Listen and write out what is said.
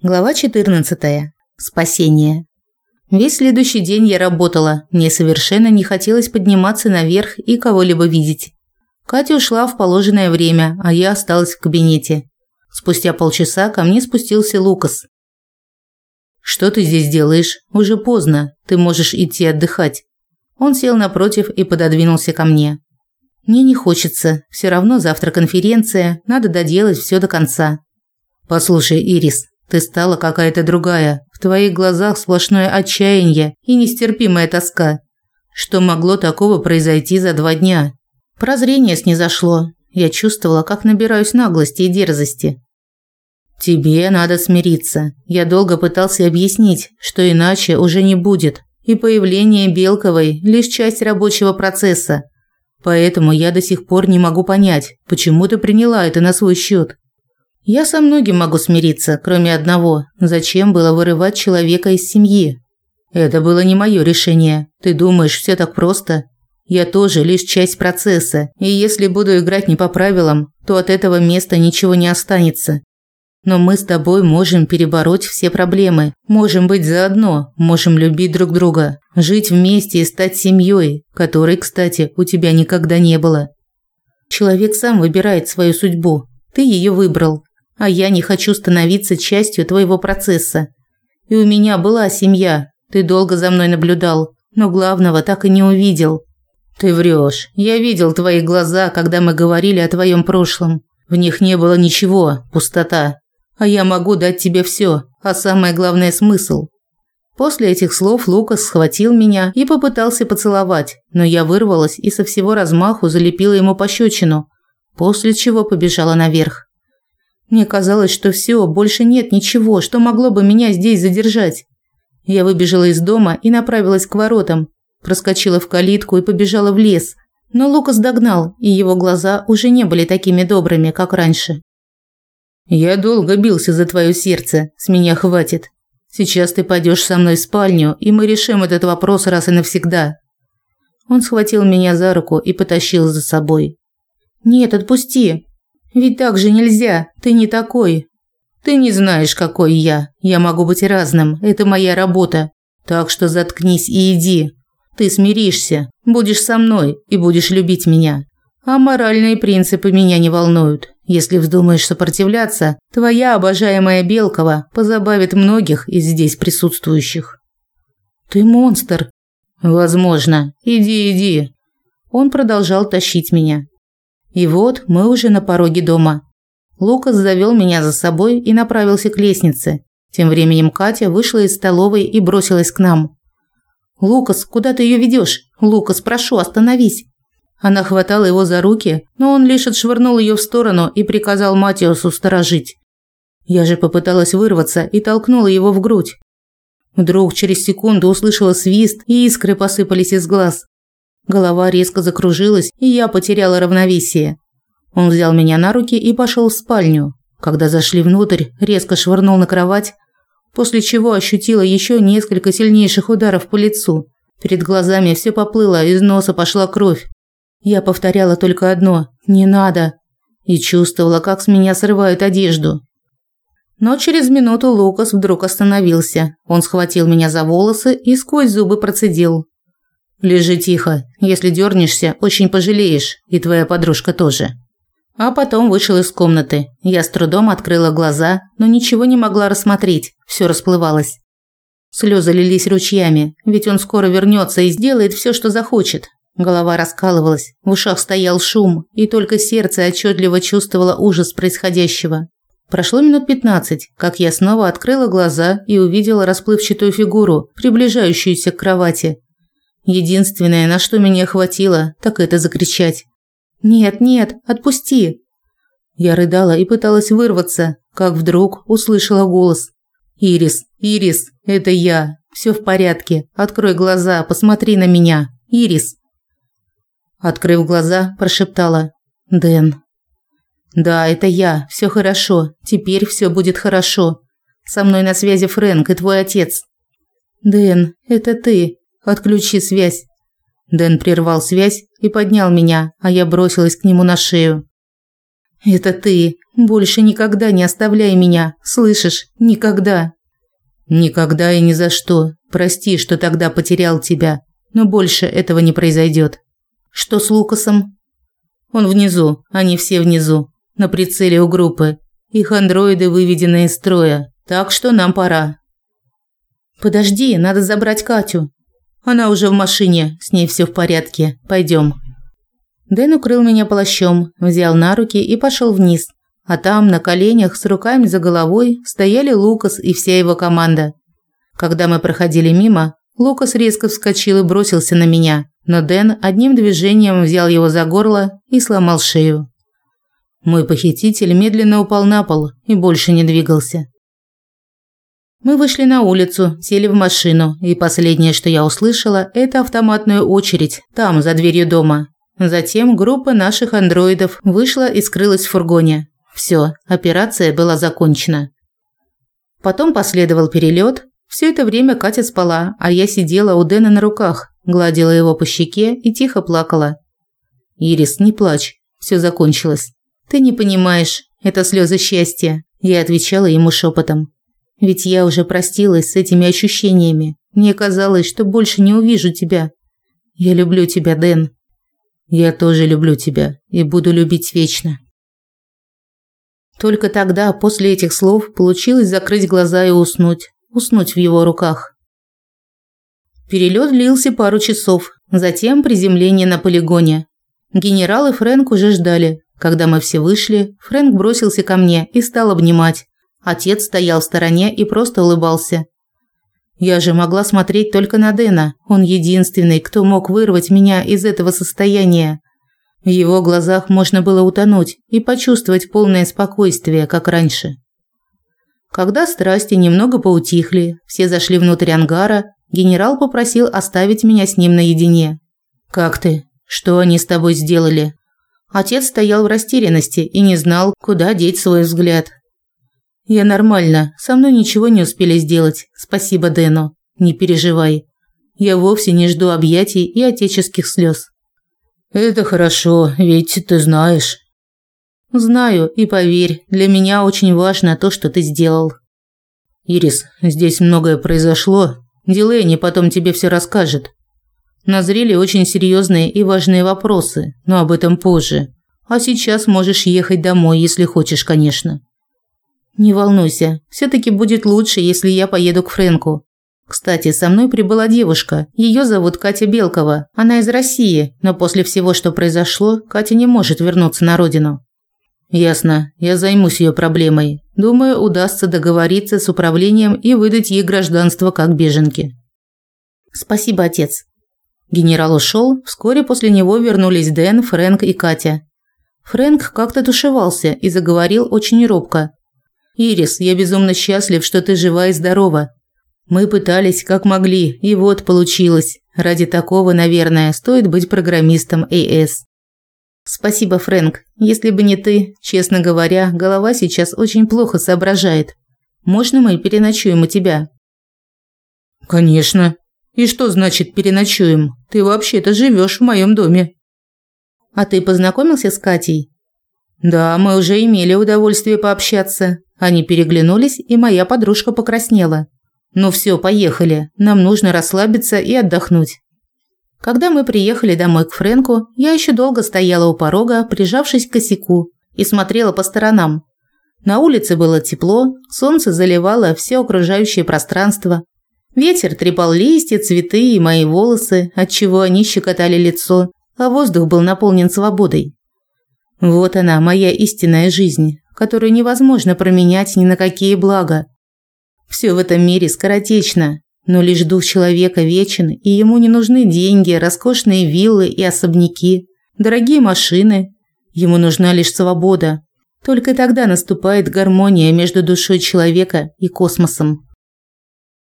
Глава 14. Спасение. Весь следующий день я работала. Мне совершенно не хотелось подниматься наверх и кого-либо видеть. Катя ушла в положенное время, а я осталась в кабинете. Спустя полчаса ко мне спустился Лукас. Что ты здесь делаешь? Уже поздно. Ты можешь идти отдыхать. Он сел напротив и пододвинулся ко мне. Мне не хочется. Все равно завтра конференция, надо доделать все до конца. Послушай, Ирис, ты стала какая-то другая. В твоих глазах сплошное отчаяние и нестерпимая тоска. Что могло такого произойти за два дня? Прозрение снизошло. Я чувствовала, как набираюсь наглости и дерзости. Тебе надо смириться. Я долго пытался объяснить, что иначе уже не будет. И появление Белковой лишь часть рабочего процесса. Поэтому я до сих пор не могу понять, почему ты приняла это на свой счет. Я со многим могу смириться, кроме одного. Зачем было вырывать человека из семьи? Это было не мое решение. Ты думаешь, все так просто? Я тоже лишь часть процесса, и если буду играть не по правилам, то от этого места ничего не останется. Но мы с тобой можем перебороть все проблемы, можем быть заодно, можем любить друг друга, жить вместе и стать семьей, которой, кстати, у тебя никогда не было. Человек сам выбирает свою судьбу. Ты ее выбрал, а я не хочу становиться частью твоего процесса. И у меня была семья. Ты долго за мной наблюдал, но главного так и не увидел. Ты врешь. Я видел твои глаза, когда мы говорили о твоем прошлом. В них не было ничего, пустота. А я могу дать тебе все, а самое главное смысл. После этих слов Лукас схватил меня и попытался поцеловать, но я вырвалась и со всего размаху залепила ему пощечину, после чего побежала наверх. Мне казалось, что все, больше нет ничего, что могло бы меня здесь задержать. Я выбежала из дома и направилась к воротам, проскочила в калитку и побежала в лес. Но Лукас догнал, и его глаза уже не были такими добрыми, как раньше. Я долго бился за твое сердце, с меня хватит. Сейчас ты пойдешь со мной в спальню, и мы решим этот вопрос раз и навсегда. Он схватил меня за руку и потащил за собой. Нет, отпусти, ведь так же нельзя, ты не такой. Ты не знаешь, какой я. Я могу быть разным, это моя работа. Так что заткнись и иди. Ты смиришься, будешь со мной и будешь любить меня. А моральные принципы меня не волнуют. Если вздумаешь сопротивляться, твоя обожаемая Белкова позабавит многих из здесь присутствующих. Ты монстр. Возможно. Иди, иди. Он продолжал тащить меня. И вот мы уже на пороге дома. Лукас завел меня за собой и направился к лестнице. Тем временем Катя вышла из столовой и бросилась к нам. «Лукас, куда ты ее ведешь? Лукас, прошу, остановись!» Она хватала его за руки, но он лишь отшвырнул ее в сторону и приказал Матиосу сторожить. Я же попыталась вырваться и толкнула его в грудь. Вдруг через секунду услышала свист, и искры посыпались из глаз. Голова резко закружилась, и я потеряла равновесие. Он взял меня на руки и пошел в спальню. Когда зашли внутрь, резко швырнул на кровать, после чего ощутила еще несколько сильнейших ударов по лицу. Перед глазами все поплыло, из носа пошла кровь. Я повторяла только одно «не надо» и чувствовала, как с меня срывают одежду. Но через минуту Лукас вдруг остановился. Он схватил меня за волосы и сквозь зубы процедил. Лежи тихо. Если дернешься, очень пожалеешь, и твоя подружка тоже. А потом вышел из комнаты. Я с трудом открыла глаза, но ничего не могла рассмотреть. Все расплывалось. Слезы лились ручьями, ведь он скоро вернется и сделает все, что захочет. Голова раскалывалась, в ушах стоял шум, и только сердце отчетливо чувствовало ужас происходящего. Прошло минут пятнадцать, как я снова открыла глаза и увидела расплывчатую фигуру, приближающуюся к кровати. Единственное, на что меня хватило, так это закричать. «Нет, нет, отпусти!» Я рыдала и пыталась вырваться, как вдруг услышала голос. «Ирис, Ирис, это я. Все в порядке. Открой глаза, посмотри на меня. Ирис!» Открыв глаза, прошептала. «Дэн». «Да, это я. Все хорошо. Теперь все будет хорошо. Со мной на связи Фрэнк и твой отец». «Дэн, это ты. Отключи связь. Дэн прервал связь и поднял меня, а я бросилась к нему на шею. Это ты. Больше никогда не оставляй меня. Слышишь? Никогда. Никогда и ни за что. Прости, что тогда потерял тебя, но больше этого не произойдет. Что с Лукасом? Он внизу, они все внизу, на прицеле у группы. Их андроиды выведены из строя, так что нам пора. Подожди, надо забрать Катю. Она уже в машине, с ней все в порядке. Пойдем. Дэн укрыл меня плащом, взял на руки и пошел вниз. А там, на коленях, с руками за головой, стояли Лукас и вся его команда. Когда мы проходили мимо, Лукас резко вскочил и бросился на меня, но Дэн одним движением взял его за горло и сломал шею. Мой похититель медленно упал на пол и больше не двигался. Мы вышли на улицу, сели в машину, и последнее, что я услышала, это автоматную очередь там, за дверью дома. Затем группа наших андроидов вышла и скрылась в фургоне. Все, операция была закончена. Потом последовал перелет. Все это время Катя спала, а я сидела у Дэна на руках, гладила его по щеке и тихо плакала. «Ирис, не плачь, все закончилось. Ты не понимаешь, это слезы счастья», я отвечала ему шепотом. Ведь я уже простилась с этими ощущениями. Мне казалось, что больше не увижу тебя. Я люблю тебя, Дэн. Я тоже люблю тебя и буду любить вечно. Только тогда, после этих слов, получилось закрыть глаза и уснуть. Уснуть в его руках. Перелет длился пару часов, затем приземление на полигоне. Генерал и Фрэнк уже ждали. Когда мы все вышли, Фрэнк бросился ко мне и стал обнимать. Отец стоял в стороне и просто улыбался. Я же могла смотреть только на Дэна. Он единственный, кто мог вырвать меня из этого состояния. В его глазах можно было утонуть и почувствовать полное спокойствие, как раньше. Когда страсти немного поутихли, все зашли внутрь ангара, генерал попросил оставить меня с ним наедине. «Как ты? Что они с тобой сделали?» Отец стоял в растерянности и не знал, куда деть свой взгляд. «Я нормально, со мной ничего не успели сделать, спасибо Дэну. Не переживай. Я вовсе не жду объятий и отеческих слез. Это хорошо, ведь ты знаешь. Знаю, и поверь, для меня очень важно то, что ты сделал. Ирис, здесь многое произошло. Дилейни потом тебе все расскажет. Назрели очень серьезные и важные вопросы, но об этом позже. А сейчас можешь ехать домой, если хочешь, конечно. Не волнуйся, все таки будет лучше, если я поеду к Френку. Кстати, со мной прибыла девушка. Ее зовут Катя Белкова. Она из России, но после всего, что произошло, Катя не может вернуться на родину. Ясно. Я займусь ее проблемой. Думаю, удастся договориться с управлением и выдать ей гражданство как беженке. Спасибо, отец. Генерал ушел. Вскоре после него вернулись Дэн, Фрэнк и Катя. Фрэнк как-то тушевался и заговорил очень робко. Ирис, я безумно счастлив, что ты жива и здорова. Мы пытались как могли, и вот получилось. Ради такого, наверное, стоит быть программистом АС. Спасибо, Фрэнк. Если бы не ты, честно говоря, голова сейчас очень плохо соображает. Можно мы переночуем у тебя? Конечно. И что значит переночуем? Ты вообще-то живешь в моем доме. А ты познакомился с Катей? Да, мы уже имели удовольствие пообщаться. Они переглянулись, и моя подружка покраснела. Ну все, поехали. Нам нужно расслабиться и отдохнуть. Когда мы приехали домой к Френку, я еще долго стояла у порога, прижавшись к косяку, и смотрела по сторонам. На улице было тепло, солнце заливало все окружающее пространство. Ветер трепал листья, цветы и мои волосы, отчего они щекотали лицо, а воздух был наполнен свободой. Вот она, моя истинная жизнь, которую невозможно променять ни на какие блага. Все в этом мире скоротечно, но лишь дух человека вечен, и ему не нужны деньги, роскошные виллы и особняки, дорогие машины. Ему нужна лишь свобода. Только тогда наступает гармония между душой человека и космосом.